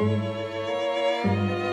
Música